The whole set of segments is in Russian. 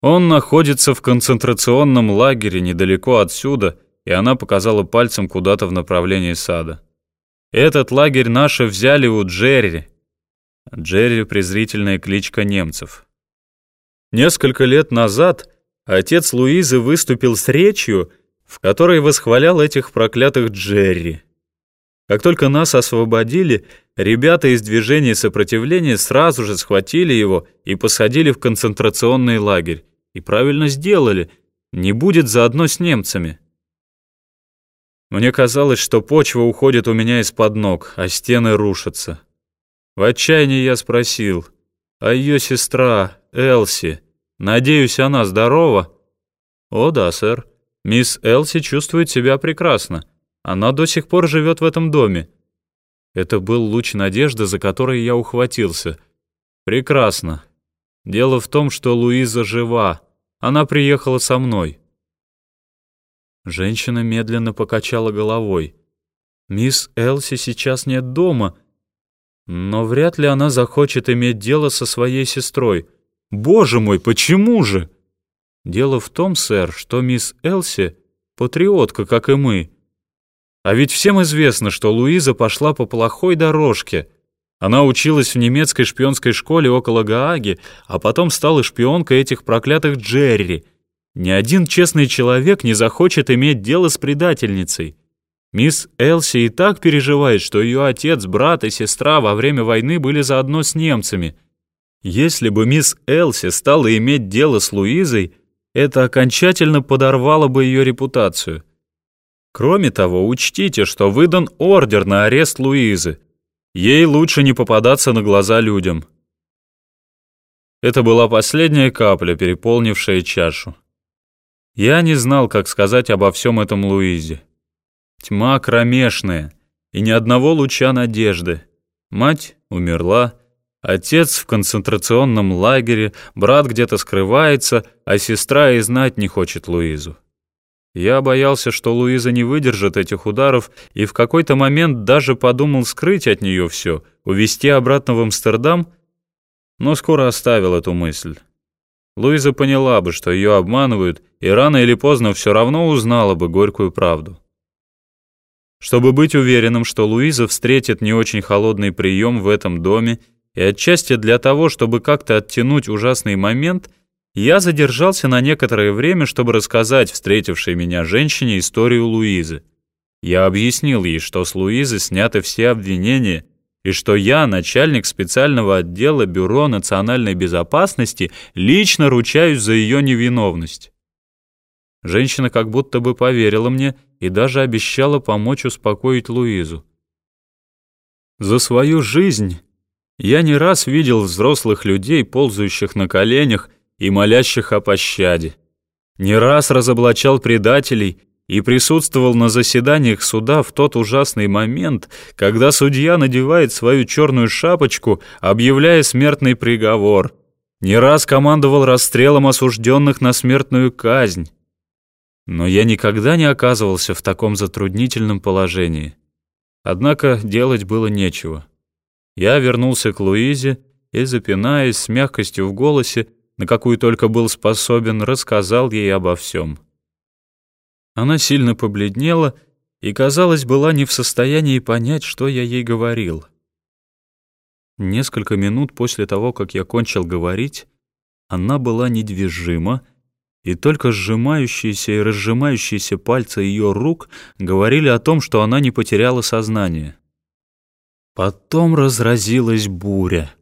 Он находится в концентрационном лагере недалеко отсюда, и она показала пальцем куда-то в направлении сада. Этот лагерь наши взяли у Джерри. Джерри — презрительная кличка немцев. Несколько лет назад отец Луизы выступил с речью, в которой восхвалял этих проклятых Джерри. Как только нас освободили, ребята из движения сопротивления сразу же схватили его и посадили в концентрационный лагерь. И правильно сделали, не будет заодно с немцами. Мне казалось, что почва уходит у меня из-под ног, а стены рушатся. В отчаянии я спросил, а ее сестра, Элси, надеюсь, она здорова? О да, сэр, мисс Элси чувствует себя прекрасно. Она до сих пор живет в этом доме. Это был луч надежды, за который я ухватился. Прекрасно. Дело в том, что Луиза жива. Она приехала со мной. Женщина медленно покачала головой. «Мисс Элси сейчас нет дома, но вряд ли она захочет иметь дело со своей сестрой. Боже мой, почему же?» «Дело в том, сэр, что мисс Элси — патриотка, как и мы, а ведь всем известно, что Луиза пошла по плохой дорожке. Она училась в немецкой шпионской школе около Гааги, а потом стала шпионкой этих проклятых Джерри. Ни один честный человек не захочет иметь дело с предательницей. Мисс Элси и так переживает, что ее отец, брат и сестра во время войны были заодно с немцами. Если бы мисс Элси стала иметь дело с Луизой, это окончательно подорвало бы ее репутацию. Кроме того, учтите, что выдан ордер на арест Луизы. Ей лучше не попадаться на глаза людям. Это была последняя капля, переполнившая чашу. Я не знал, как сказать обо всем этом Луизе. Тьма кромешная, и ни одного луча надежды. Мать умерла, отец в концентрационном лагере, брат где-то скрывается, а сестра и знать не хочет Луизу. Я боялся, что Луиза не выдержит этих ударов, и в какой-то момент даже подумал скрыть от нее все, увезти обратно в Амстердам, но скоро оставил эту мысль. Луиза поняла бы, что ее обманывают, и рано или поздно все равно узнала бы горькую правду. Чтобы быть уверенным, что Луиза встретит не очень холодный прием в этом доме, и отчасти для того, чтобы как-то оттянуть ужасный момент, я задержался на некоторое время, чтобы рассказать встретившей меня женщине историю Луизы. Я объяснил ей, что с Луизы сняты все обвинения, и что я, начальник специального отдела Бюро национальной безопасности, лично ручаюсь за ее невиновность. Женщина как будто бы поверила мне и даже обещала помочь успокоить Луизу. За свою жизнь я не раз видел взрослых людей, ползающих на коленях и молящих о пощаде. Не раз разоблачал предателей и присутствовал на заседаниях суда в тот ужасный момент, когда судья надевает свою черную шапочку, объявляя смертный приговор. Не раз командовал расстрелом осужденных на смертную казнь. Но я никогда не оказывался в таком затруднительном положении. Однако делать было нечего. Я вернулся к Луизе и, запинаясь с мягкостью в голосе, на какую только был способен, рассказал ей обо всем. Она сильно побледнела и, казалось, была не в состоянии понять, что я ей говорил. Несколько минут после того, как я кончил говорить, она была недвижима, и только сжимающиеся и разжимающиеся пальцы ее рук говорили о том, что она не потеряла сознание. Потом разразилась буря.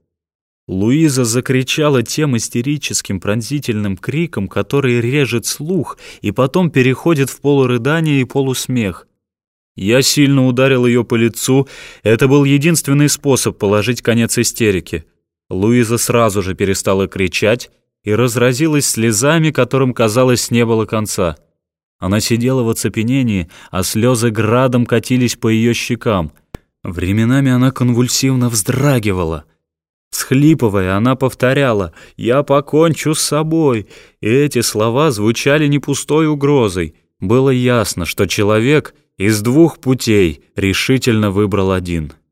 Луиза закричала тем истерическим пронзительным криком, который режет слух и потом переходит в полурыдание и полусмех. Я сильно ударил ее по лицу, это был единственный способ положить конец истерике. Луиза сразу же перестала кричать и разразилась слезами, которым, казалось, не было конца. Она сидела в оцепенении, а слезы градом катились по ее щекам. Временами она конвульсивно вздрагивала — Схлипывая, она повторяла «Я покончу с собой», и эти слова звучали не пустой угрозой. Было ясно, что человек из двух путей решительно выбрал один —